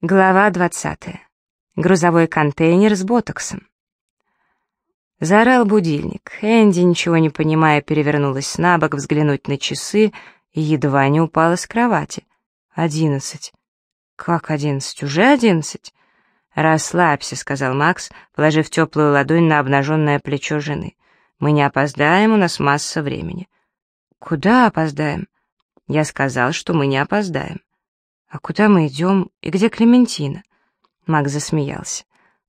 Глава 20. Грузовой контейнер с ботоксом. Заорал будильник. Энди, ничего не понимая, перевернулась на бок взглянуть на часы и едва не упала с кровати. Одиннадцать. Как одиннадцать? Уже одиннадцать? «Расслабься», — сказал Макс, положив теплую ладонь на обнаженное плечо жены. «Мы не опоздаем, у нас масса времени». «Куда опоздаем?» «Я сказал, что мы не опоздаем». «А куда мы идем? И где Клементина?» Макс засмеялся.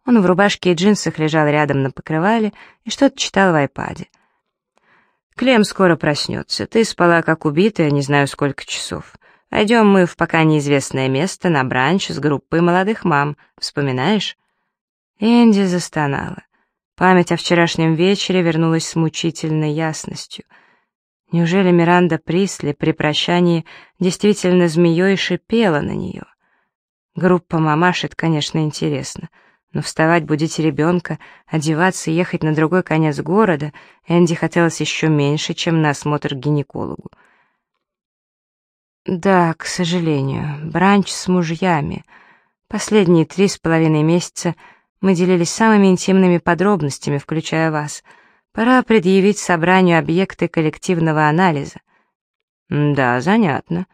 Он в рубашке и джинсах лежал рядом на покрывале и что-то читал в айпаде. «Клем скоро проснется. Ты спала как убитая, не знаю сколько часов. Пойдем мы в пока неизвестное место на бранч с группой молодых мам. Вспоминаешь?» Энди застонала. Память о вчерашнем вечере вернулась с мучительной ясностью — Неужели Миранда Присли при прощании действительно змеей шипела на нее? Группа мамаш — это, конечно, интересно, но вставать, будить ребенка, одеваться и ехать на другой конец города Энди хотелось еще меньше, чем на осмотр к гинекологу. Да, к сожалению, бранч с мужьями. Последние три с половиной месяца мы делились самыми интимными подробностями, включая вас — Пора предъявить собранию объекты коллективного анализа. «Да, занятно.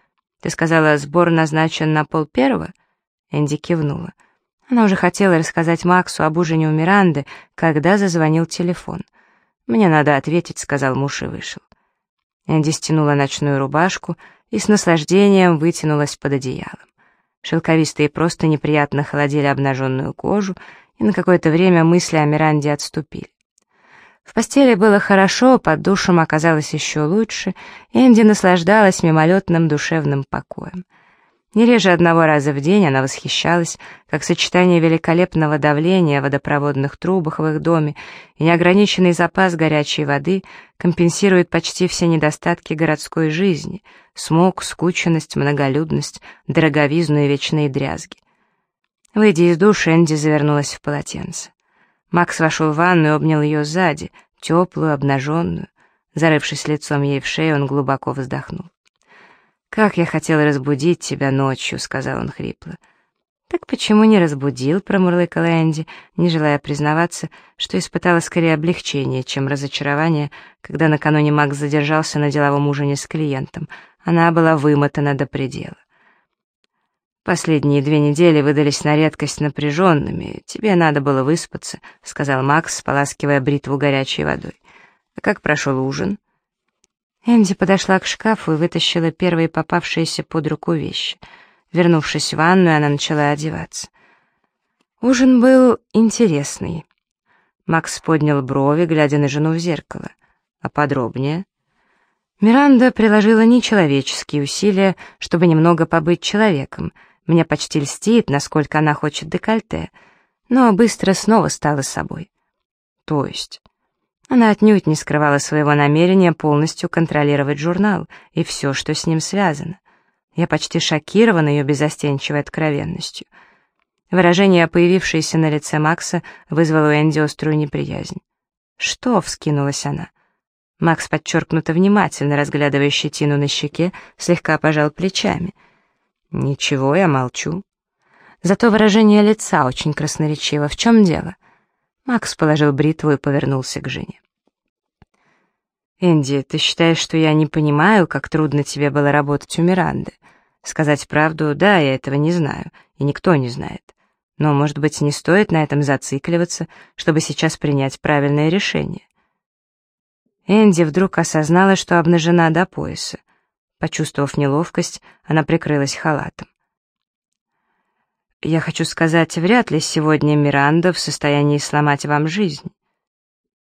Ты сказала, сбор назначен на пол первого?» Энди кивнула. Она уже хотела рассказать Максу об ужине у Миранды, когда зазвонил телефон. «Мне надо ответить», — сказал муж и вышел. Энди стянула ночную рубашку и с наслаждением вытянулась под одеялом. Шелковистые просто неприятно холодили обнаженную кожу, и на какое-то время мысли о Миранде отступили. В постели было хорошо, под душем оказалось еще лучше, Энди наслаждалась мимолетным душевным покоем. Не реже одного раза в день она восхищалась, как сочетание великолепного давления в водопроводных трубах в их доме и неограниченный запас горячей воды компенсирует почти все недостатки городской жизни — смог, скученность, многолюдность, дороговизну и вечные дрязги. Выйдя из душа, Энди завернулась в полотенце. Макс вошел в ванну и обнял ее сзади, теплую, обнаженную. Зарывшись лицом ей в шею, он глубоко вздохнул. «Как я хотел разбудить тебя ночью», — сказал он хрипло. «Так почему не разбудил?» — промурлыкала Энди, не желая признаваться, что испытала скорее облегчение, чем разочарование, когда накануне Макс задержался на деловом ужине с клиентом. Она была вымотана до предела. «Последние две недели выдались на редкость напряженными. Тебе надо было выспаться», — сказал Макс, споласкивая бритву горячей водой. «А как прошел ужин?» Энди подошла к шкафу и вытащила первые попавшиеся под руку вещи. Вернувшись в ванную, она начала одеваться. Ужин был интересный. Макс поднял брови, глядя на жену в зеркало. А подробнее? Миранда приложила нечеловеческие усилия, чтобы немного побыть человеком — мне почти льстит, насколько она хочет декольте, но быстро снова стала собой. То есть... Она отнюдь не скрывала своего намерения полностью контролировать журнал и все, что с ним связано. Я почти шокирована ее безостенчивой откровенностью. Выражение, появившееся на лице Макса, вызвало у Энди острую неприязнь. «Что?» — вскинулась она. Макс, подчеркнуто внимательно разглядывая щетину на щеке, слегка пожал плечами — «Ничего, я молчу». Зато выражение лица очень красноречиво. В чем дело? Макс положил бритву и повернулся к Жене. «Энди, ты считаешь, что я не понимаю, как трудно тебе было работать у Миранды? Сказать правду, да, я этого не знаю, и никто не знает. Но, может быть, не стоит на этом зацикливаться, чтобы сейчас принять правильное решение?» Энди вдруг осознала, что обнажена до пояса. Почувствовав неловкость, она прикрылась халатом. «Я хочу сказать, вряд ли сегодня Миранда в состоянии сломать вам жизнь».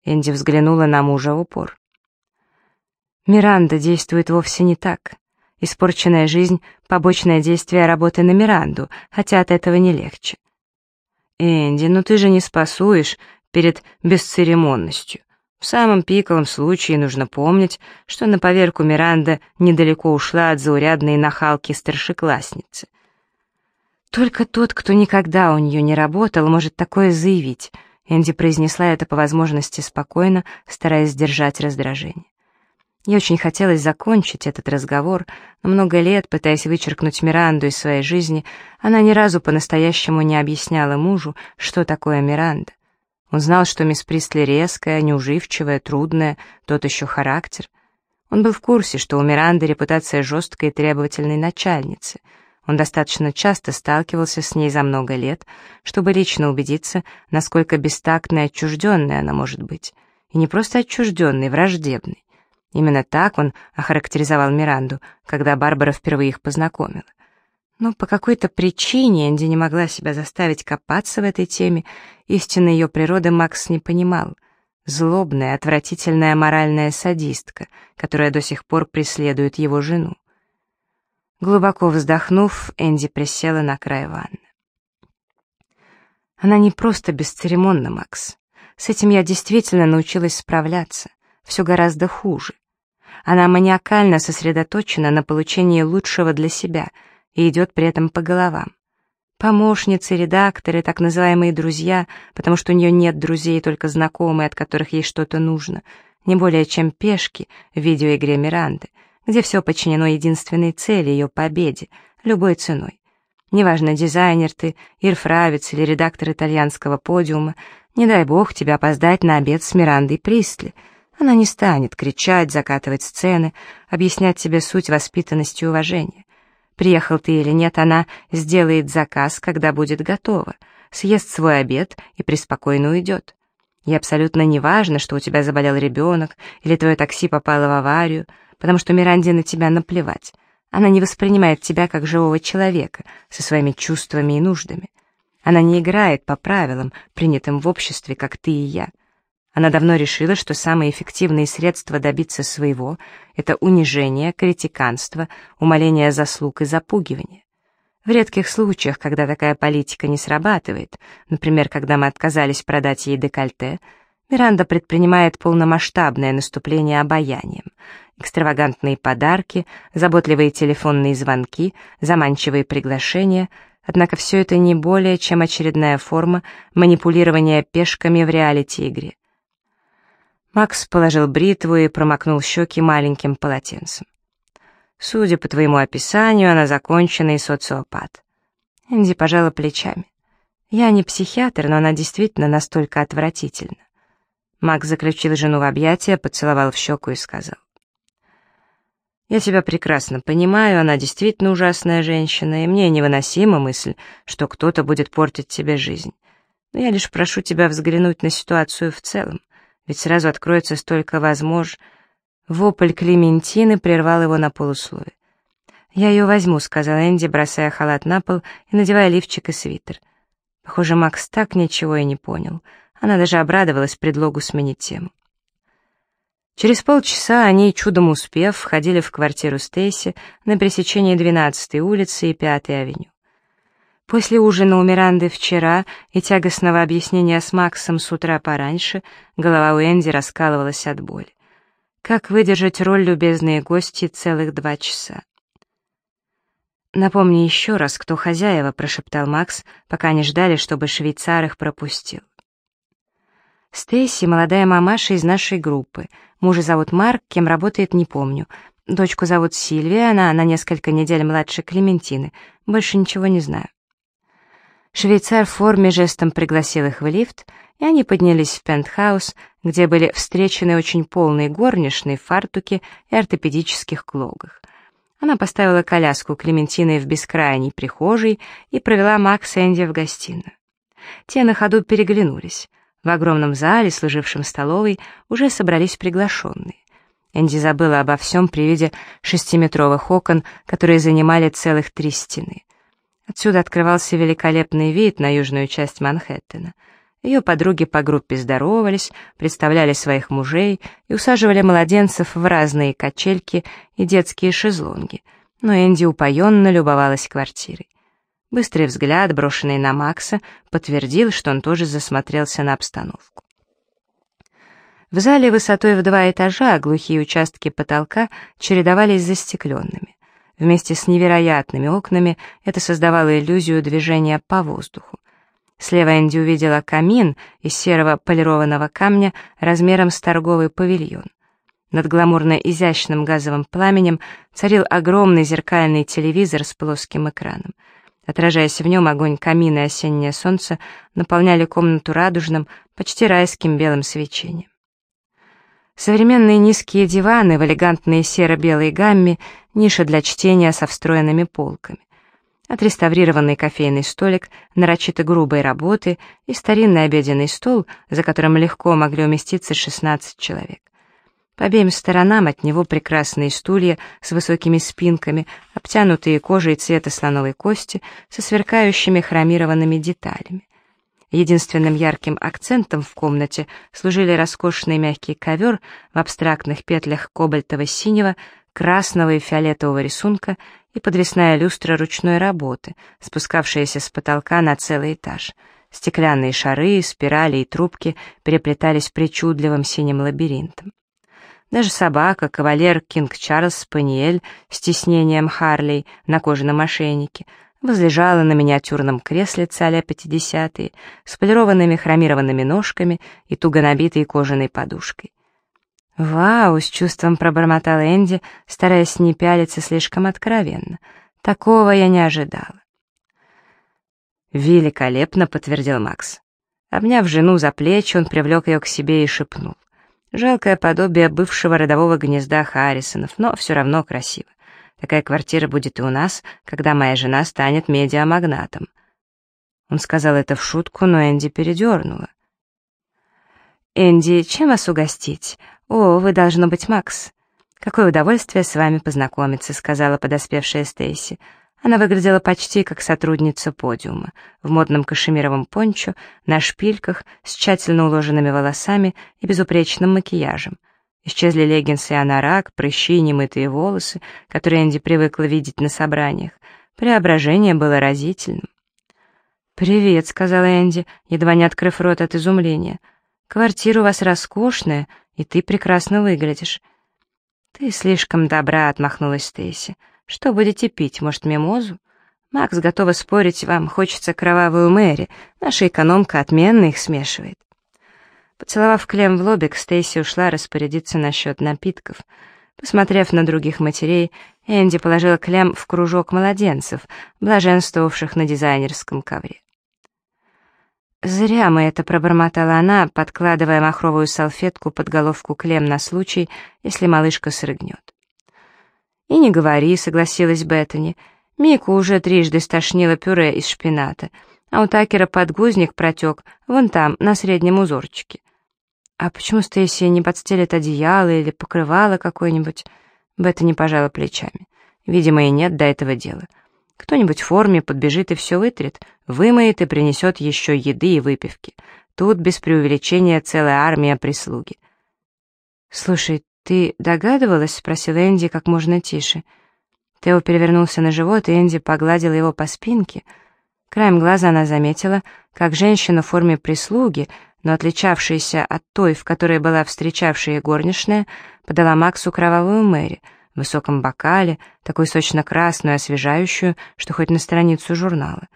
Энди взглянула на мужа в упор. «Миранда действует вовсе не так. Испорченная жизнь — побочное действие работы на Миранду, хотя от этого не легче». «Энди, ну ты же не спасуешь перед бесцеремонностью. В самом пиковом случае нужно помнить, что на поверку Миранда недалеко ушла от заурядной нахалки-старшеклассницы. «Только тот, кто никогда у нее не работал, может такое заявить», Энди произнесла это по возможности спокойно, стараясь сдержать раздражение. Ей очень хотелось закончить этот разговор, но много лет, пытаясь вычеркнуть Миранду из своей жизни, она ни разу по-настоящему не объясняла мужу, что такое Миранда. Он знал, что мисс Присли резкая, неуживчивая, трудная, тот еще характер. Он был в курсе, что у Миранды репутация жесткой и требовательной начальницы. Он достаточно часто сталкивался с ней за много лет, чтобы лично убедиться, насколько бестактной и отчужденной она может быть. И не просто отчужденной, враждебной. Именно так он охарактеризовал Миранду, когда Барбара впервые их познакомила. Но по какой-то причине Энди не могла себя заставить копаться в этой теме, истинной ее природы Макс не понимал. Злобная, отвратительная моральная садистка, которая до сих пор преследует его жену. Глубоко вздохнув, Энди присела на край ванны. Она не просто бесцеремонна, Макс. С этим я действительно научилась справляться. Все гораздо хуже. Она маниакально сосредоточена на получении лучшего для себя и идет при этом по головам. Помощницы, редакторы, так называемые друзья, потому что у нее нет друзей, только знакомые, от которых ей что-то нужно, не более чем пешки в видеоигре Миранды, где все подчинено единственной цели, ее победе, любой ценой. Неважно, дизайнер ты, ирфравец или редактор итальянского подиума, не дай бог тебе опоздать на обед с Мирандой Присли — она не станет кричать, закатывать сцены, объяснять тебе суть воспитанности и уважения. Приехал ты или нет, она сделает заказ, когда будет готова, съест свой обед и преспокойно уйдет. И абсолютно не важно, что у тебя заболел ребенок или твое такси попало в аварию, потому что Миранде на тебя наплевать. Она не воспринимает тебя как живого человека со своими чувствами и нуждами. Она не играет по правилам, принятым в обществе, как ты и я. Она давно решила, что самые эффективные средства добиться своего — это унижение, критиканство, умаление заслуг и запугивание. В редких случаях, когда такая политика не срабатывает, например, когда мы отказались продать ей декольте, Миранда предпринимает полномасштабное наступление обаянием. Экстравагантные подарки, заботливые телефонные звонки, заманчивые приглашения — Однако все это не более чем очередная форма манипулирования пешками в реалити-игре. Макс положил бритву и промокнул щеки маленьким полотенцем. Судя по твоему описанию, она законченный социопат. Энди пожала плечами. Я не психиатр, но она действительно настолько отвратительна. Макс заключил жену в объятия, поцеловал в щеку и сказал. «Я тебя прекрасно понимаю, она действительно ужасная женщина, и мне невыносима мысль, что кто-то будет портить тебе жизнь. Но я лишь прошу тебя взглянуть на ситуацию в целом ведь сразу откроется столько возмож... Вопль Клементины прервал его на полуслове. «Я ее возьму», — сказал Энди, бросая халат на пол и надевая лифчик и свитер. Похоже, Макс так ничего и не понял. Она даже обрадовалась предлогу сменить тему. Через полчаса они, чудом успев, входили в квартиру Стейси на пересечении 12-й улицы и 5-й авеню. После ужина у Миранды вчера и тягостного объяснения с Максом с утра пораньше голова у Энди раскалывалась от боли. Как выдержать роль любезные гости целых два часа? «Напомни еще раз, кто хозяева», — прошептал Макс, пока они ждали, чтобы швейцар их пропустил. «Стейси — молодая мамаша из нашей группы. Мужа зовут Марк, кем работает, не помню. Дочку зовут Сильвия, она на несколько недель младше Клементины. Больше ничего не знаю». Швейцар в форме жестом пригласил их в лифт, и они поднялись в пентхаус, где были встречены очень полные горничные в фартуке и ортопедических клогах. Она поставила коляску Клементины в бескрайней прихожей и провела Макс Энди в гостиную. Те на ходу переглянулись. В огромном зале, служившем столовой, уже собрались приглашенные. Энди забыла обо всем при виде шестиметровых окон, которые занимали целых три стены. Отсюда открывался великолепный вид на южную часть Манхэттена. Ее подруги по группе здоровались, представляли своих мужей и усаживали младенцев в разные качельки и детские шезлонги, но Энди упоенно любовалась квартирой. Быстрый взгляд, брошенный на Макса, подтвердил, что он тоже засмотрелся на обстановку. В зале высотой в два этажа глухие участки потолка чередовались застекленными. Вместе с невероятными окнами это создавало иллюзию движения по воздуху. Слева Энди увидела камин из серого полированного камня размером с торговый павильон. Над гламурно изящным газовым пламенем царил огромный зеркальный телевизор с плоским экраном. Отражаясь в нем, огонь камина и осеннее солнце наполняли комнату радужным, почти райским белым свечением. Современные низкие диваны в элегантной серо-белой гамме, ниша для чтения со встроенными полками отреставрированный кофейный столик нарочито грубой работы и старинный обеденный стол, за которым легко могли уместиться 16 человек. По обеим сторонам от него прекрасные стулья с высокими спинками, обтянутые кожей цвета слоновой кости, со сверкающими хромированными деталями. Единственным ярким акцентом в комнате служили роскошный мягкий ковер в абстрактных петлях кобальтово-синего, красного и фиолетового рисунка и подвесная люстра ручной работы, спускавшаяся с потолка на целый этаж. Стеклянные шары, спирали и трубки переплетались причудливым синим лабиринтом. Даже собака, кавалер Кинг Чарльз Спаниель с тиснением Харлей на кожаном ошейнике, возлежала на миниатюрном кресле а 50-е, с полированными хромированными ножками и туго набитой кожаной подушкой. «Вау!» — с чувством пробормотала Энди, стараясь не пялиться слишком откровенно. «Такого я не ожидала». «Великолепно!» — подтвердил Макс. Обняв жену за плечи, он привлек ее к себе и шепнул. Жалкое подобие бывшего родового гнезда Харрисонов, но все равно красиво. Такая квартира будет и у нас, когда моя жена станет медиамагнатом. Он сказал это в шутку, но Энди передернула. «Энди, чем вас угостить? «О, вы, должно быть, Макс. Какое удовольствие с вами познакомиться», — сказала подоспевшая Стейси. Она выглядела почти как сотрудница подиума, в модном кашемировом пончо, на шпильках, с тщательно уложенными волосами и безупречным макияжем. Исчезли леггинсы и анорак, прыщи и немытые волосы, которые Энди привыкла видеть на собраниях. Преображение было разительным. «Привет», — сказала Энди, едва не открыв рот от изумления. «Квартира у вас роскошная, и ты прекрасно выглядишь». «Ты слишком добра», — отмахнулась Стейси. «Что будете пить, может, мимозу?» «Макс готова спорить, вам хочется кровавую Мэри. Наша экономка отменно их смешивает». Поцеловав Клем в лобик, Стейси ушла распорядиться насчет напитков. Посмотрев на других матерей, Энди положила Клем в кружок младенцев, блаженствовавших на дизайнерском ковре. «Зря мы это», — пробормотала она, подкладывая махровую салфетку под головку Клем на случай, если малышка срыгнет. «И не говори», — согласилась Беттани. «Мику уже трижды стошнило пюре из шпината, а у Такера подгузник протек вон там, на среднем узорчике». «А почему Стейси не подстелит одеяло или покрывало какое-нибудь?» Беттани пожала плечами. «Видимо, и нет до этого дела». Кто-нибудь в форме подбежит и все вытрет, вымоет и принесет еще еды и выпивки. Тут без преувеличения целая армия прислуги. «Слушай, ты догадывалась?» — спросил Энди как можно тише. Тео перевернулся на живот, и Энди погладила его по спинке. Краем глаза она заметила, как женщина в форме прислуги, но отличавшаяся от той, в которой была встречавшая горничная, подала Максу кровавую Мэри — в высоком бокале, такой сочно-красную, освежающую, что хоть на страницу журнала.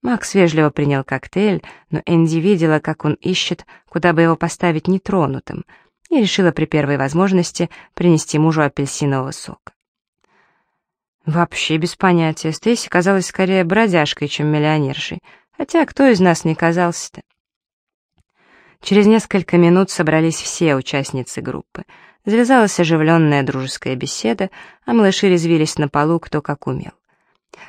Макс вежливо принял коктейль, но Энди видела, как он ищет, куда бы его поставить нетронутым, и решила при первой возможности принести мужу апельсинового сока. Вообще без понятия, Стейси казалась скорее бродяжкой, чем миллионершей, хотя кто из нас не казался-то? Через несколько минут собрались все участницы группы — Завязалась оживленная дружеская беседа, а малыши резвились на полу кто как умел.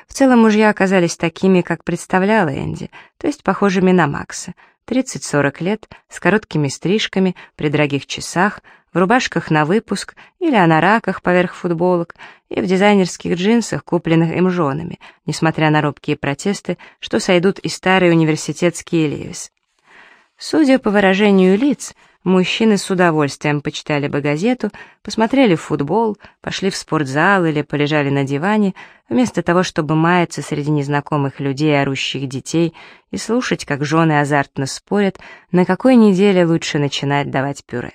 В целом мужья оказались такими, как представляла Энди, то есть похожими на Макса. 30-40 лет, с короткими стрижками, при дорогих часах, в рубашках на выпуск или анораках поверх футболок и в дизайнерских джинсах, купленных им женами, несмотря на робкие протесты, что сойдут и старые университетские левис. Судя по выражению лиц, Мужчины с удовольствием почитали бы газету, посмотрели футбол, пошли в спортзал или полежали на диване, вместо того, чтобы маяться среди незнакомых людей орущих детей и слушать, как жены азартно спорят, на какой неделе лучше начинать давать пюре.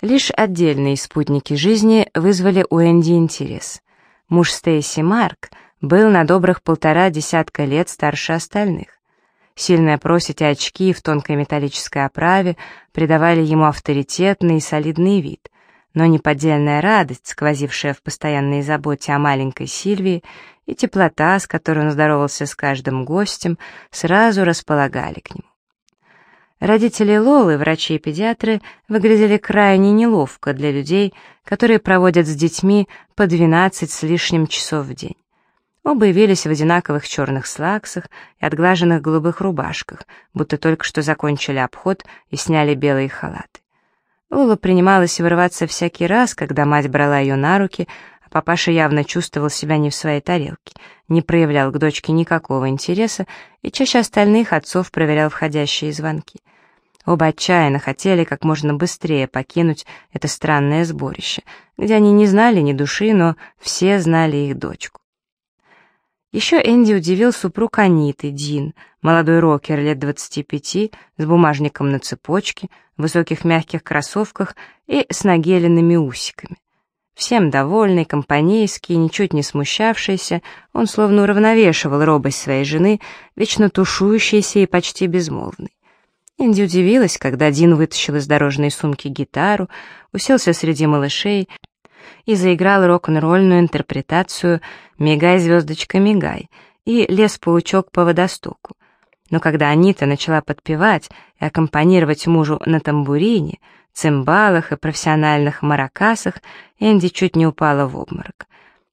Лишь отдельные спутники жизни вызвали у Энди интерес. Муж Стейси Марк был на добрых полтора десятка лет старше остальных. Сильная просить и очки в тонкой металлической оправе придавали ему авторитетный и солидный вид, но неподдельная радость, сквозившая в постоянной заботе о маленькой Сильвии, и теплота, с которой он здоровался с каждым гостем, сразу располагали к нему. Родители Лолы, врачи и педиатры, выглядели крайне неловко для людей, которые проводят с детьми по 12 с лишним часов в день. Оба явились в одинаковых черных слаксах и отглаженных голубых рубашках, будто только что закончили обход и сняли белые халаты. Лола принималась вырываться всякий раз, когда мать брала ее на руки, а папаша явно чувствовал себя не в своей тарелке, не проявлял к дочке никакого интереса и чаще остальных отцов проверял входящие звонки. Оба отчаянно хотели как можно быстрее покинуть это странное сборище, где они не знали ни души, но все знали их дочку. Еще Энди удивил супруг Аниты, Дин, молодой рокер лет 25, с бумажником на цепочке, в высоких мягких кроссовках и с нагеленными усиками. Всем довольный, компанейский, ничуть не смущавшийся, он словно уравновешивал робость своей жены, вечно тушующейся и почти безмолвной. Энди удивилась, когда Дин вытащил из дорожной сумки гитару, уселся среди малышей, и заиграл рок-н-ролльную интерпретацию «Мигай, звездочка, мигай» и «Лес-паучок по водостоку». Но когда Анита начала подпевать и аккомпанировать мужу на тамбурине, цимбалах и профессиональных маракасах, Энди чуть не упала в обморок.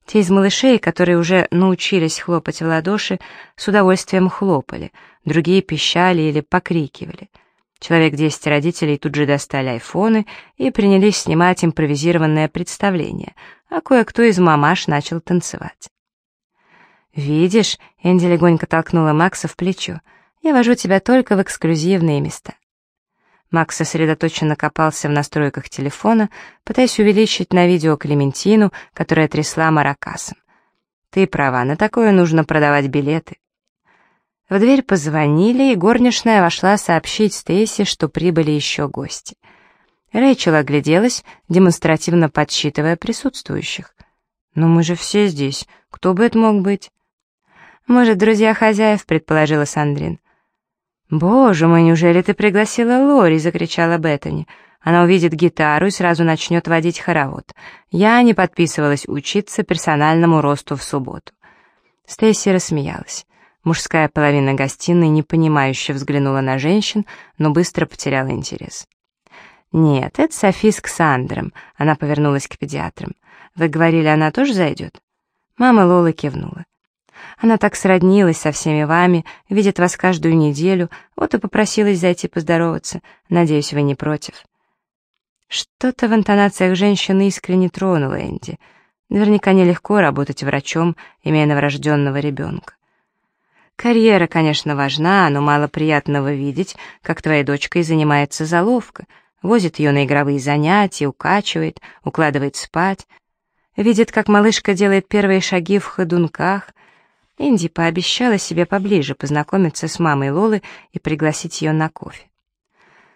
Те из малышей, которые уже научились хлопать в ладоши, с удовольствием хлопали, другие пищали или покрикивали — Человек десять родителей тут же достали айфоны и принялись снимать импровизированное представление, а кое-кто из мамаш начал танцевать. «Видишь», — Энди легонько толкнула Макса в плечо, «я вожу тебя только в эксклюзивные места». Макс сосредоточенно копался в настройках телефона, пытаясь увеличить на видео Клементину, которая трясла маракасом. «Ты права, на такое нужно продавать билеты». В дверь позвонили, и горничная вошла сообщить Стейси, что прибыли еще гости. Рэйчел огляделась, демонстративно подсчитывая присутствующих. «Но мы же все здесь. Кто бы это мог быть?» «Может, друзья хозяев», — предположила Сандрин. «Боже мой, неужели ты пригласила Лори?» — закричала Беттани. «Она увидит гитару и сразу начнет водить хоровод. Я не подписывалась учиться персональному росту в субботу». Стейси рассмеялась. Мужская половина гостиной непонимающе взглянула на женщин, но быстро потеряла интерес. «Нет, это Софи с Ксандром», — она повернулась к педиатрам. «Вы говорили, она тоже зайдет?» Мама Лолы кивнула. «Она так сроднилась со всеми вами, видит вас каждую неделю, вот и попросилась зайти поздороваться. Надеюсь, вы не против». Что-то в интонациях женщины искренне тронуло Энди. Наверняка нелегко работать врачом, имея новорожденного ребенка. Карьера, конечно, важна, но мало приятного видеть, как твоя дочка и занимается заловка, возит ее на игровые занятия, укачивает, укладывает спать, видит, как малышка делает первые шаги в ходунках. Инди пообещала себе поближе познакомиться с мамой Лолы и пригласить ее на кофе.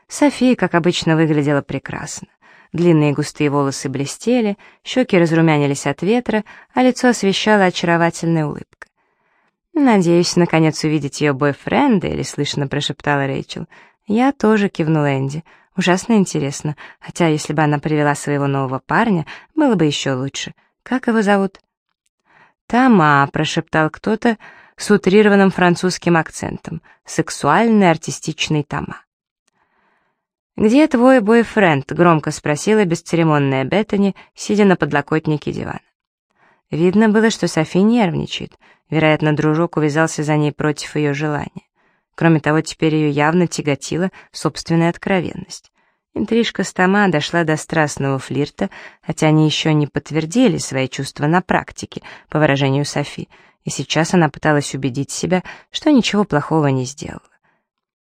София, как обычно, выглядела прекрасно. Длинные густые волосы блестели, щеки разрумянились от ветра, а лицо освещала очаровательная улыбка. «Надеюсь, наконец увидеть ее бойфренда», — или слышно прошептала Рэйчел. «Я тоже», — кивнул Энди. «Ужасно интересно. Хотя, если бы она привела своего нового парня, было бы еще лучше. Как его зовут?» «Тома», — прошептал кто-то с утрированным французским акцентом. «Сексуальный артистичный Тома». «Где твой бойфренд?» — громко спросила бесцеремонная Беттани, сидя на подлокотнике дивана. Видно было, что Софи нервничает. Вероятно, дружок увязался за ней против ее желания. Кроме того, теперь ее явно тяготила собственная откровенность. Интрижка с Тома дошла до страстного флирта, хотя они еще не подтвердили свои чувства на практике, по выражению Софи, и сейчас она пыталась убедить себя, что ничего плохого не сделала.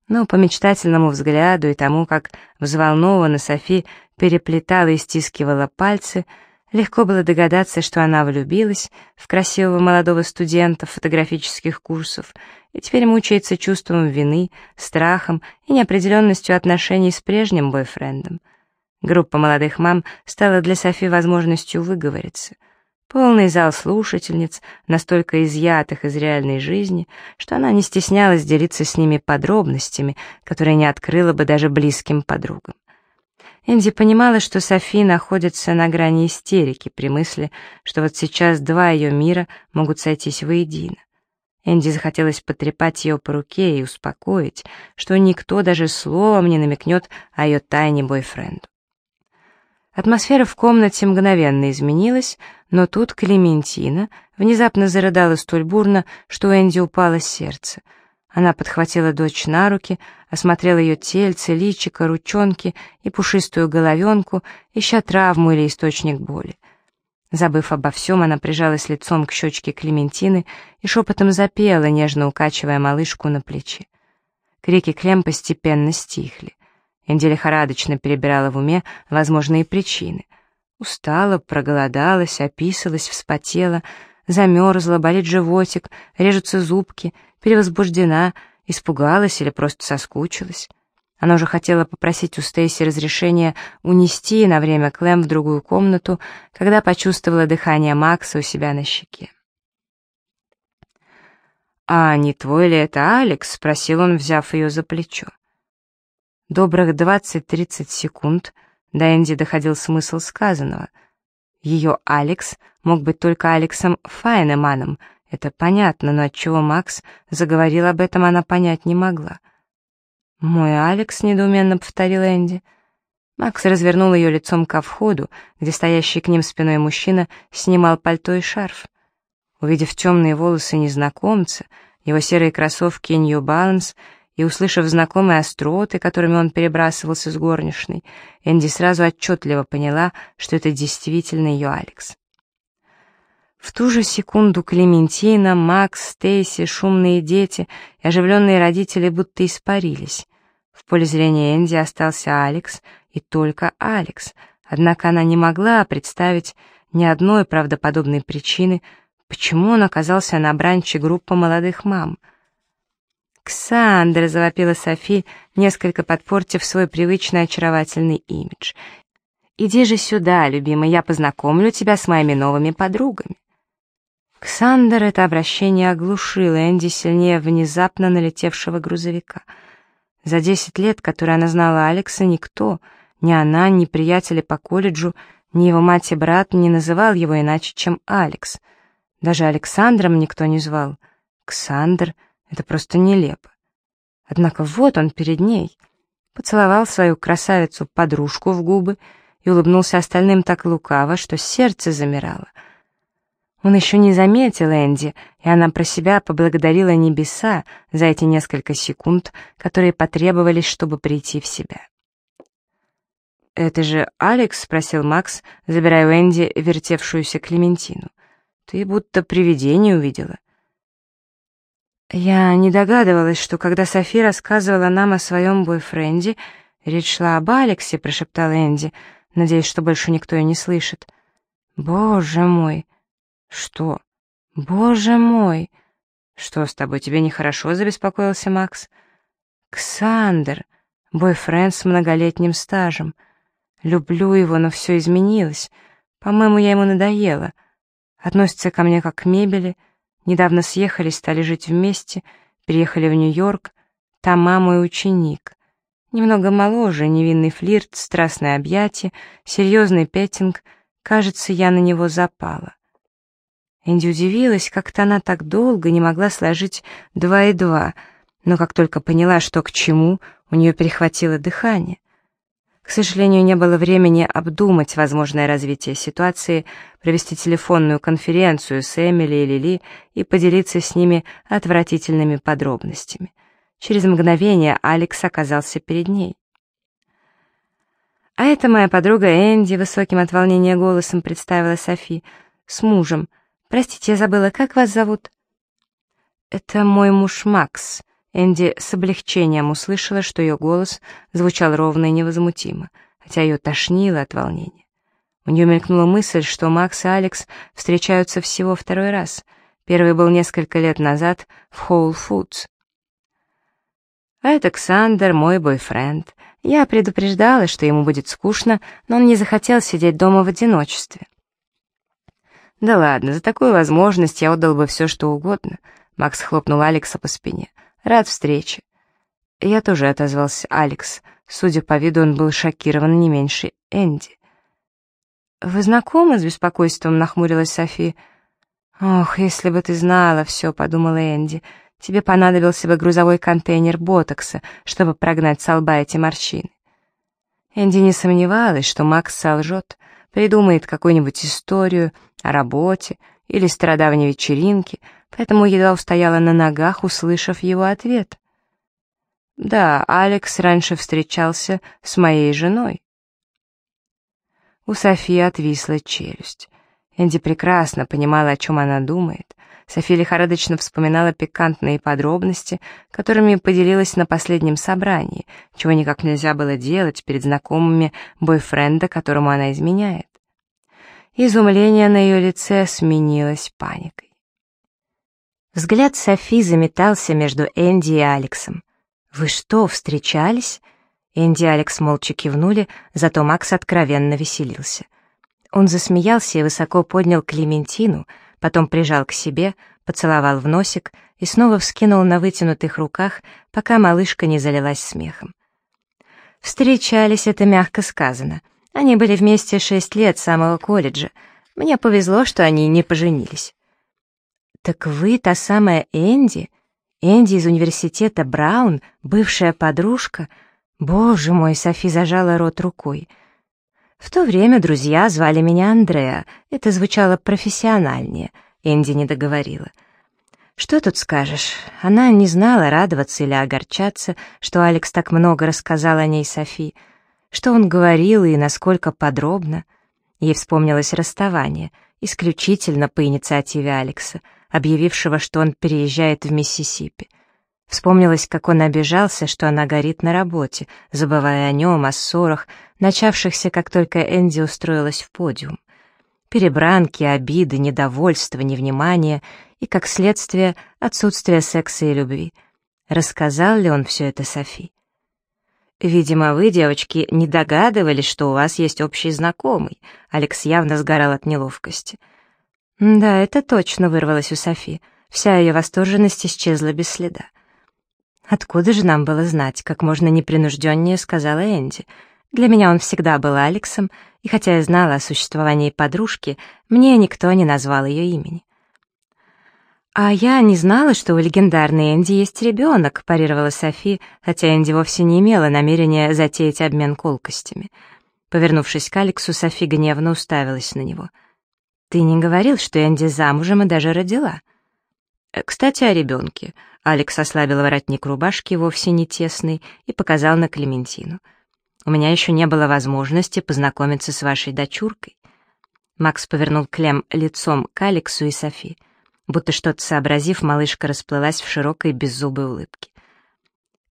Но по мечтательному взгляду и тому, как взволнованно Софи переплетала и стискивала пальцы, Легко было догадаться, что она влюбилась в красивого молодого студента фотографических курсов и теперь мучается чувством вины, страхом и неопределенностью отношений с прежним бойфрендом. Группа молодых мам стала для Софи возможностью выговориться. Полный зал слушательниц, настолько изъятых из реальной жизни, что она не стеснялась делиться с ними подробностями, которые не открыла бы даже близким подругам. Энди понимала, что Софи находится на грани истерики при мысли, что вот сейчас два ее мира могут сойтись воедино. Энди захотелось потрепать ее по руке и успокоить, что никто даже словом не намекнет о ее тайне бойфренду. Атмосфера в комнате мгновенно изменилась, но тут Клементина внезапно зарыдала столь бурно, что Энди упало сердце. Она подхватила дочь на руки, осмотрела ее тельце, личико, ручонки и пушистую головенку, ища травму или источник боли. Забыв обо всем, она прижалась лицом к щечке Клементины и шепотом запела, нежно укачивая малышку на плече. Крики Клем постепенно стихли. Энди лихорадочно перебирала в уме возможные причины. Устала, проголодалась, описалась, вспотела, замерзла, болит животик, режутся зубки, перевозбуждена, испугалась или просто соскучилась. Она уже хотела попросить у Стейси разрешения унести на время Клэм в другую комнату, когда почувствовала дыхание Макса у себя на щеке. «А не твой ли это Алекс?» — спросил он, взяв ее за плечо. Добрых двадцать-тридцать секунд до Энди доходил смысл сказанного. Ее Алекс мог быть только Алексом Файнеманом, это понятно, но отчего Макс заговорил об этом, она понять не могла. «Мой Алекс», — недоуменно повторил Энди. Макс развернул ее лицом ко входу, где стоящий к ним спиной мужчина снимал пальто и шарф. Увидев темные волосы незнакомца, его серые кроссовки и Нью-Баланс — и, услышав знакомые остроты, которыми он перебрасывался с горничной, Энди сразу отчетливо поняла, что это действительно ее Алекс. В ту же секунду Клементина, Макс, Стейси, шумные дети и оживленные родители будто испарились. В поле зрения Энди остался Алекс, и только Алекс, однако она не могла представить ни одной правдоподобной причины, почему он оказался на бранче группы молодых мам — «Ксандра!» — завопила Софи, несколько подпортив свой привычный очаровательный имидж. «Иди же сюда, любимый, я познакомлю тебя с моими новыми подругами». Ксандр это обращение оглушило Энди сильнее внезапно налетевшего грузовика. За десять лет, которые она знала Алекса, никто, ни она, ни приятели по колледжу, ни его мать и брат не называл его иначе, чем Алекс. Даже Александром никто не звал. Ксандр — это просто нелепо. Однако вот он перед ней. Поцеловал свою красавицу-подружку в губы и улыбнулся остальным так лукаво, что сердце замирало. Он еще не заметил Энди, и она про себя поблагодарила небеса за эти несколько секунд, которые потребовались, чтобы прийти в себя. «Это же Алекс?» — спросил Макс, забирая у Энди вертевшуюся Клементину. «Ты будто привидение увидела». Я не догадывалась, что когда Софи рассказывала нам о своем бойфренде, речь шла об Алексе, прошептала Энди, надеясь, что больше никто ее не слышит. Боже мой! Что? Боже мой! Что с тобой, тебе нехорошо, забеспокоился Макс? Ксандр, бойфренд с многолетним стажем. Люблю его, но все изменилось. По-моему, я ему надоела. Относится ко мне как к мебели — Недавно съехали, стали жить вместе, приехали в Нью-Йорк. Там мама и ученик. Немного моложе, невинный флирт, страстное объятие, серьезный петтинг. Кажется, я на него запала. Энди удивилась, как-то она так долго не могла сложить два и два, но как только поняла, что к чему, у нее перехватило дыхание. К сожалению, не было времени обдумать возможное развитие ситуации, провести телефонную конференцию с Эмили и Лили и поделиться с ними отвратительными подробностями. Через мгновение Алекс оказался перед ней. «А это моя подруга Энди», — высоким от волнения голосом представила Софи, — «с мужем. Простите, я забыла, как вас зовут?» «Это мой муж Макс», Энди с облегчением услышала, что ее голос звучал ровно и невозмутимо, хотя ее тошнило от волнения. У нее мелькнула мысль, что Макс и Алекс встречаются всего второй раз. Первый был несколько лет назад в Whole Foods. Это Ксандер, мой бойфренд. Я предупреждала, что ему будет скучно, но он не захотел сидеть дома в одиночестве. «Да ладно, за такую возможность я отдал бы все, что угодно», — Макс хлопнул Алекса по спине. «Рад встрече». Я тоже отозвался Алекс. Судя по виду, он был шокирован не меньше Энди. «Вы знакомы?» — с беспокойством нахмурилась Софи. «Ох, если бы ты знала все», — подумала Энди. «Тебе понадобился бы грузовой контейнер ботокса, чтобы прогнать с лба эти морщины». Энди не сомневалась, что Макс солжет, придумает какую-нибудь историю о работе или стародавней вечеринке, поэтому едва устояла на ногах, услышав его ответ. «Да, Алекс раньше встречался с моей женой». У Софии отвисла челюсть. Энди прекрасно понимала, о чем она думает. София лихорадочно вспоминала пикантные подробности, которыми поделилась на последнем собрании, чего никак нельзя было делать перед знакомыми бойфренда, которому она изменяет. Изумление на ее лице сменилось паникой. Взгляд Софи заметался между Энди и Алексом. «Вы что, встречались?» Энди и Алекс молча кивнули, зато Макс откровенно веселился. Он засмеялся и высоко поднял Клементину, потом прижал к себе, поцеловал в носик и снова вскинул на вытянутых руках, пока малышка не залилась смехом. Встречались, это мягко сказано. Они были вместе шесть лет с самого колледжа. Мне повезло, что они не поженились. «Так вы та самая Энди? Энди из университета Браун, бывшая подружка?» Боже мой, Софи зажала рот рукой. В то время друзья звали меня Андреа. Это звучало профессиональнее. Энди не договорила. Что тут скажешь? Она не знала, радоваться или огорчаться, что Алекс так много рассказал о ней Софи. Что он говорил и насколько подробно. Ей вспомнилось расставание, исключительно по инициативе Алекса, объявившего, что он переезжает в Миссисипи. Вспомнилось, как он обижался, что она горит на работе, забывая о нем, о ссорах, начавшихся, как только Энди устроилась в подиум. Перебранки, обиды, недовольство, невнимание и, как следствие, отсутствие секса и любви. Рассказал ли он все это Софи? «Видимо, вы, девочки, не догадывались, что у вас есть общий знакомый». Алекс явно сгорал от неловкости. «Да, это точно вырвалось у Софи. Вся ее восторженность исчезла без следа. «Откуда же нам было знать?» — как можно непринужденнее сказала Энди. «Для меня он всегда был Алексом, и хотя я знала о существовании подружки, мне никто не назвал ее имени». «А я не знала, что у легендарной Энди есть ребенок», — парировала Софи, хотя Энди вовсе не имела намерения затеять обмен колкостями. Повернувшись к Алексу, Софи гневно уставилась на него. «Ты не говорил, что Энди замужем и даже родила?» «Э, «Кстати, о ребенке. Алекс ослабил воротник рубашки, вовсе не тесный, и показал на Клементину. «У меня еще не было возможности познакомиться с вашей дочуркой». Макс повернул Клем лицом к Алексу и Софи. Будто что-то сообразив, малышка расплылась в широкой беззубой улыбке.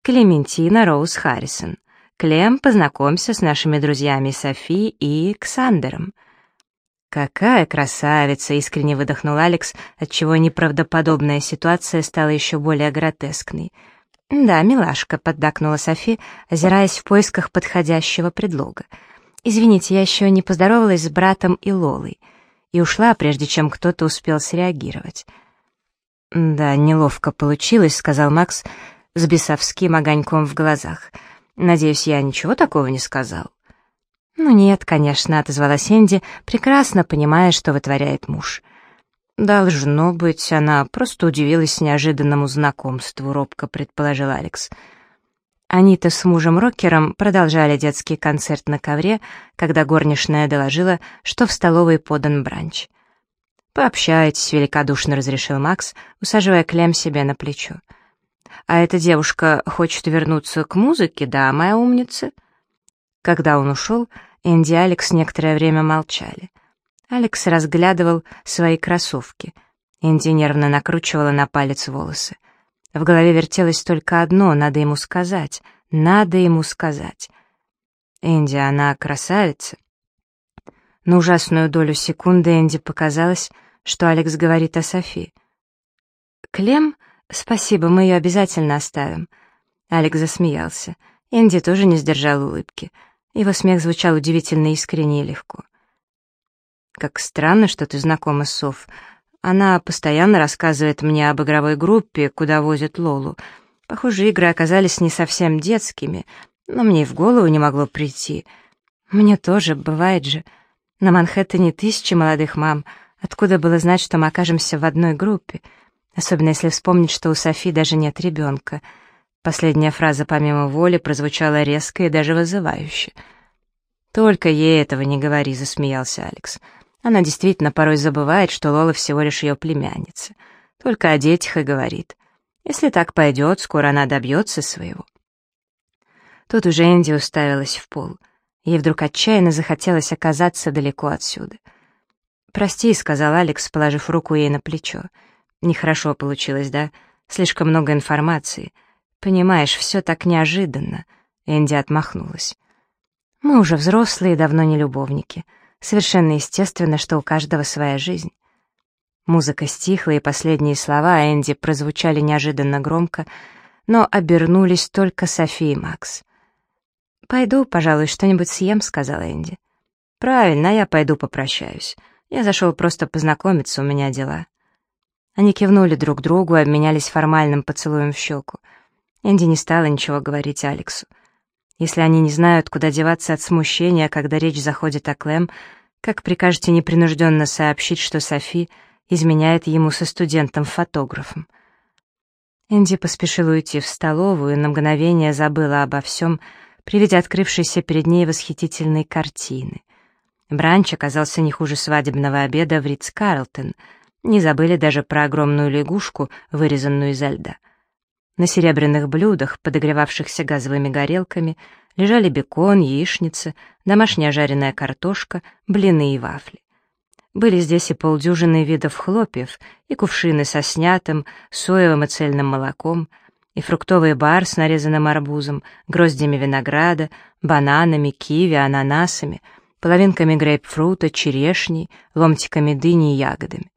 «Клементина Роуз Харрисон. Клем, познакомься с нашими друзьями Софи и Ксандером». «Какая красавица!» — искренне выдохнул Алекс, отчего неправдоподобная ситуация стала еще более гротескной. «Да, милашка», — поддакнула Софи, озираясь в поисках подходящего предлога. «Извините, я еще не поздоровалась с братом и Лолой» и ушла, прежде чем кто-то успел среагировать. «Да, неловко получилось», — сказал Макс с бесовским огоньком в глазах. «Надеюсь, я ничего такого не сказал». «Ну нет, конечно», — отозвалась Энди, прекрасно понимая, что вытворяет муж. «Должно быть, она просто удивилась неожиданному знакомству», — робко предположил Алекс. Они-то с мужем-рокером продолжали детский концерт на ковре, когда горничная доложила, что в столовой подан бранч. «Пообщайтесь», — великодушно разрешил Макс, усаживая Клем себе на плечо. «А эта девушка хочет вернуться к музыке, да, моя умница?» Когда он ушел, Энди и Алекс некоторое время молчали. Алекс разглядывал свои кроссовки. Энди нервно накручивала на палец волосы. В голове вертелось только одно — надо ему сказать, надо ему сказать. Энди, она красавица. На ужасную долю секунды Энди показалось, что Алекс говорит о Софи. «Клем? Спасибо, мы ее обязательно оставим». Алекс засмеялся. Энди тоже не сдержал улыбки. Его смех звучал удивительно искренне и легко. Как странно, что ты знакома с Соф. Она постоянно рассказывает мне об игровой группе, куда возят Лолу. Похоже, игры оказались не совсем детскими, но мне и в голову не могло прийти. Мне тоже, бывает же. На Манхэттене тысячи молодых мам. Откуда было знать, что мы окажемся в одной группе? Особенно если вспомнить, что у Софи даже нет ребенка. Последняя фраза помимо воли прозвучала резко и даже вызывающе. «Только ей этого не говори», — засмеялся Алекс. Она действительно порой забывает, что Лола всего лишь ее племянница. Только о детях и говорит. Если так пойдет, скоро она добьется своего. Тут уже Энди уставилась в пол. Ей вдруг отчаянно захотелось оказаться далеко отсюда. «Прости», — сказал Алекс, положив руку ей на плечо. «Нехорошо получилось, да? Слишком много информации. Понимаешь, все так неожиданно». Энди отмахнулась. «Мы уже взрослые и давно не любовники. Совершенно естественно, что у каждого своя жизнь. Музыка стихла, и последние слова Энди прозвучали неожиданно громко, но обернулись только Софи и Макс. «Пойду, пожалуй, что-нибудь съем», — сказала Энди. «Правильно, я пойду попрощаюсь. Я зашел просто познакомиться, у меня дела». Они кивнули друг другу и обменялись формальным поцелуем в щеку. Энди не стала ничего говорить Алексу. Если они не знают, куда деваться от смущения, когда речь заходит о Клэм, как прикажете непринужденно сообщить, что Софи изменяет ему со студентом-фотографом? Энди поспешила уйти в столовую и на мгновение забыла обо всем, при виде открывшейся перед ней восхитительной картины. Бранч оказался не хуже свадебного обеда в Ритц-Карлтон. Не забыли даже про огромную лягушку, вырезанную изо льда. На серебряных блюдах, подогревавшихся газовыми горелками, лежали бекон, яичница, домашняя жареная картошка, блины и вафли. Были здесь и полдюжины видов хлопьев, и кувшины со снятым, соевым и цельным молоком, и фруктовый бар с нарезанным арбузом, гроздями винограда, бананами, киви, ананасами, половинками грейпфрута, черешней, ломтиками дыни и ягодами.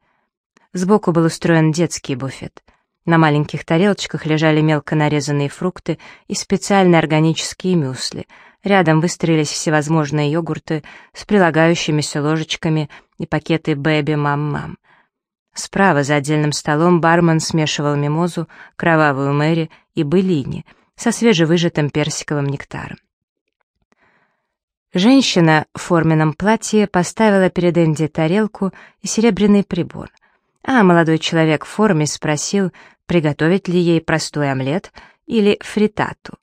Сбоку был устроен детский буфет — на маленьких тарелочках лежали мелко нарезанные фрукты и специальные органические мюсли. Рядом выстроились всевозможные йогурты с прилагающимися ложечками и пакеты «Бэби-мам-мам». Справа за отдельным столом бармен смешивал мимозу, кровавую мэри и былини со свежевыжатым персиковым нектаром. Женщина в форменном платье поставила перед Энди тарелку и серебряный прибор, а молодой человек в форме спросил, приготовить ли ей простой омлет или фритату.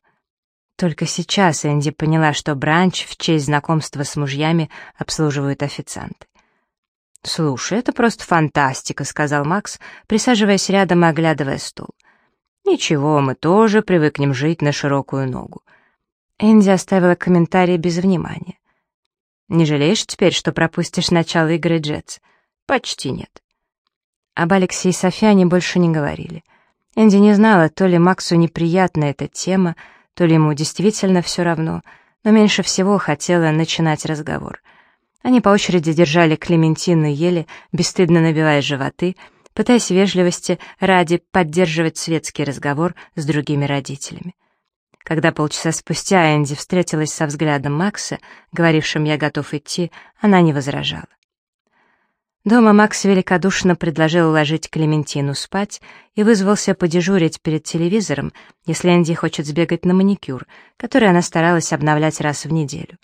Только сейчас Энди поняла, что бранч в честь знакомства с мужьями обслуживают официанты. «Слушай, это просто фантастика», — сказал Макс, присаживаясь рядом и оглядывая стол. «Ничего, мы тоже привыкнем жить на широкую ногу». Энди оставила комментарий без внимания. «Не жалеешь теперь, что пропустишь начало игры Джетс?» «Почти нет». Об Алексе и Софи они больше не говорили. Энди не знала, то ли Максу неприятна эта тема, то ли ему действительно все равно, но меньше всего хотела начинать разговор. Они по очереди держали Клементину и ели, бесстыдно набивая животы, пытаясь вежливости ради поддерживать светский разговор с другими родителями. Когда полчаса спустя Энди встретилась со взглядом Макса, говорившим «я готов идти», она не возражала. Дома Макс великодушно предложил уложить Клементину спать и вызвался подежурить перед телевизором, если Энди хочет сбегать на маникюр, который она старалась обновлять раз в неделю.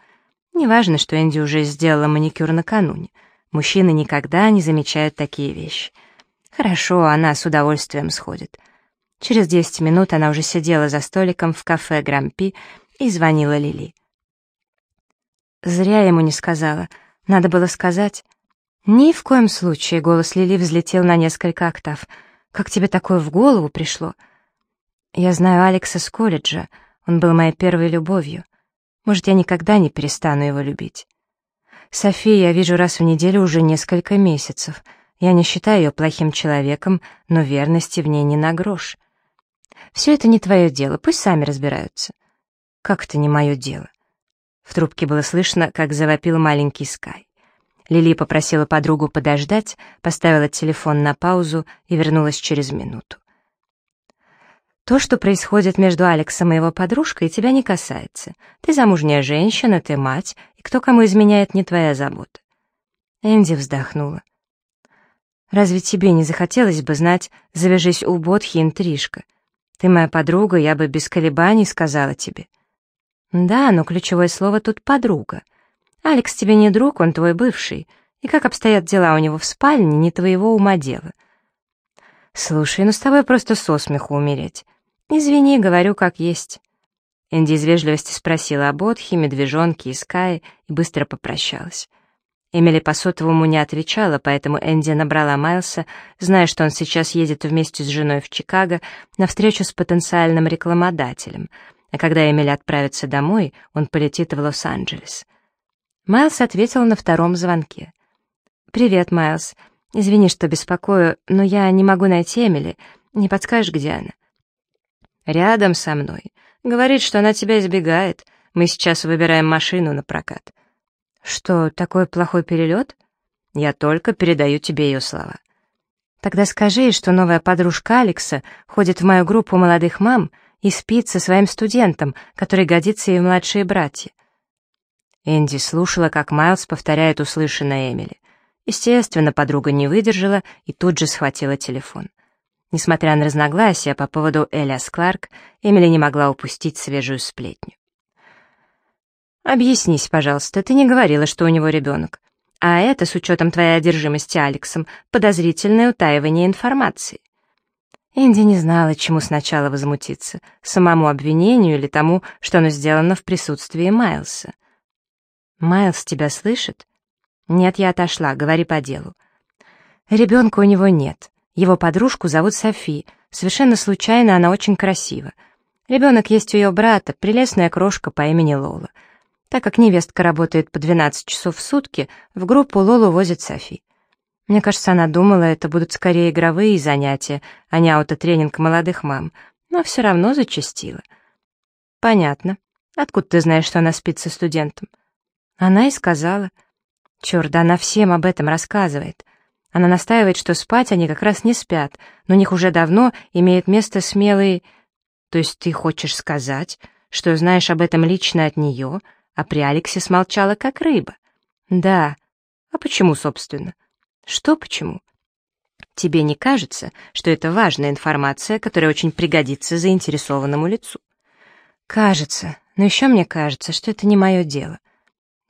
Неважно, что Энди уже сделала маникюр накануне. Мужчины никогда не замечают такие вещи. Хорошо, она с удовольствием сходит. Через десять минут она уже сидела за столиком в кафе «Грампи» и звонила Лили. Зря ему не сказала. Надо было сказать... «Ни в коем случае», — голос Лили взлетел на несколько октав. «Как тебе такое в голову пришло?» «Я знаю Алекса с колледжа. Он был моей первой любовью. Может, я никогда не перестану его любить. София я вижу раз в неделю уже несколько месяцев. Я не считаю ее плохим человеком, но верности в ней не на грош. Все это не твое дело, пусть сами разбираются». «Как это не мое дело?» В трубке было слышно, как завопил маленький Скай. Лили попросила подругу подождать, поставила телефон на паузу и вернулась через минуту. То, что происходит между Алексом и его подружкой, тебя не касается. Ты замужняя женщина, ты мать, и кто кому изменяет, не твоя забота. Энди вздохнула. «Разве тебе не захотелось бы знать, завяжись у Бодхи интрижка? Ты моя подруга, я бы без колебаний сказала тебе». «Да, но ключевое слово тут «подруга». Алекс тебе не друг, он твой бывший. И как обстоят дела у него в спальне, не твоего ума дело». «Слушай, ну с тобой просто со смеху умереть. Извини, говорю как есть». Энди из вежливости спросила об Отхе, медвежонке и Скае и быстро попрощалась. Эмили по сотовому не отвечала, поэтому Энди набрала Майлса, зная, что он сейчас едет вместе с женой в Чикаго на встречу с потенциальным рекламодателем, а когда Эмили отправится домой, он полетит в Лос-Анджелес. Майлз ответил на втором звонке. «Привет, Майлз. Извини, что беспокою, но я не могу найти Эмили. Не подскажешь, где она?» «Рядом со мной. Говорит, что она тебя избегает. Мы сейчас выбираем машину на прокат». «Что, такой плохой перелет?» «Я только передаю тебе ее слова». «Тогда скажи, что новая подружка Алекса ходит в мою группу молодых мам и спит со своим студентом, который годится ей в младшие братья». Энди слушала, как Майлз повторяет услышанное Эмили. Естественно, подруга не выдержала и тут же схватила телефон. Несмотря на разногласия по поводу Элиас Кларк, Эмили не могла упустить свежую сплетню. «Объяснись, пожалуйста, ты не говорила, что у него ребенок. А это, с учетом твоей одержимости Алексом, подозрительное утаивание информации». Энди не знала, чему сначала возмутиться, самому обвинению или тому, что оно сделано в присутствии Майлса. «Майлз тебя слышит?» «Нет, я отошла, говори по делу». «Ребенка у него нет. Его подружку зовут Софи. Совершенно случайно она очень красива. Ребенок есть у ее брата, прелестная крошка по имени Лола. Так как невестка работает по 12 часов в сутки, в группу Лолу возит Софи. Мне кажется, она думала, это будут скорее игровые занятия, а не аутотренинг молодых мам, но все равно зачастила. «Понятно. Откуда ты знаешь, что она спит со студентом?» Она и сказала. Черт, да она всем об этом рассказывает. Она настаивает, что спать они как раз не спят, но у них уже давно имеет место смелый... То есть ты хочешь сказать, что знаешь об этом лично от нее, — а при Алексе смолчала, как рыба. Да. А почему, собственно? Что почему? Тебе не кажется, что это важная информация, которая очень пригодится заинтересованному лицу? Кажется, но еще мне кажется, что это не мое дело.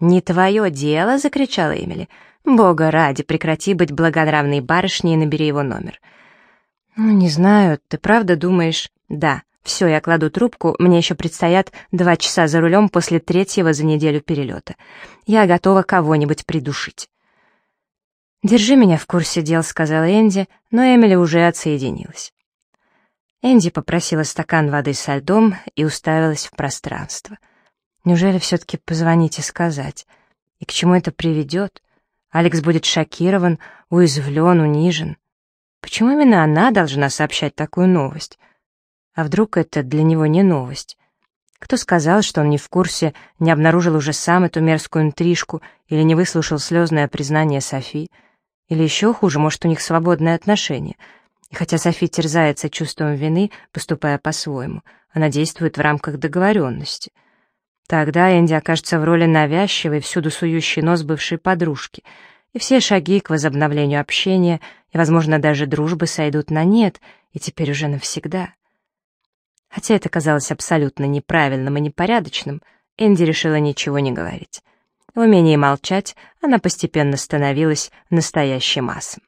«Не твое дело!» — закричала Эмили. «Бога ради, прекрати быть благонравной барышней и набери его номер». «Ну, не знаю, ты правда думаешь...» «Да, все, я кладу трубку, мне еще предстоят два часа за рулем после третьего за неделю перелета. Я готова кого-нибудь придушить. «Держи меня в курсе дел», — сказала Энди, но Эмили уже отсоединилась. Энди попросила стакан воды со льдом и уставилась в пространство. Неужели все-таки позвонить и сказать? И к чему это приведет? Алекс будет шокирован, уязвлен, унижен. Почему именно она должна сообщать такую новость? А вдруг это для него не новость? Кто сказал, что он не в курсе, не обнаружил уже сам эту мерзкую интрижку или не выслушал слезное признание Софи? Или еще хуже, может, у них свободные отношения? И хотя Софи терзается чувством вины, поступая по-своему, она действует в рамках договоренности. Тогда Энди окажется в роли навязчивой, всюду сующей нос бывшей подружки, и все шаги к возобновлению общения и, возможно, даже дружбы сойдут на нет, и теперь уже навсегда. Хотя это казалось абсолютно неправильным и непорядочным, Энди решила ничего не говорить. В умении молчать она постепенно становилась настоящим асом.